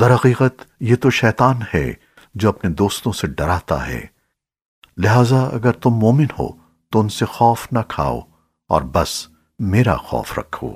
درحقیقت یہ تو شیطان ہے جو اپنے دوستوں سے ڈراتا ہے۔ لہذا اگر تم مومن ہو تو ان سے خوف نہ کھاؤ اور بس میرا خوف رکھو۔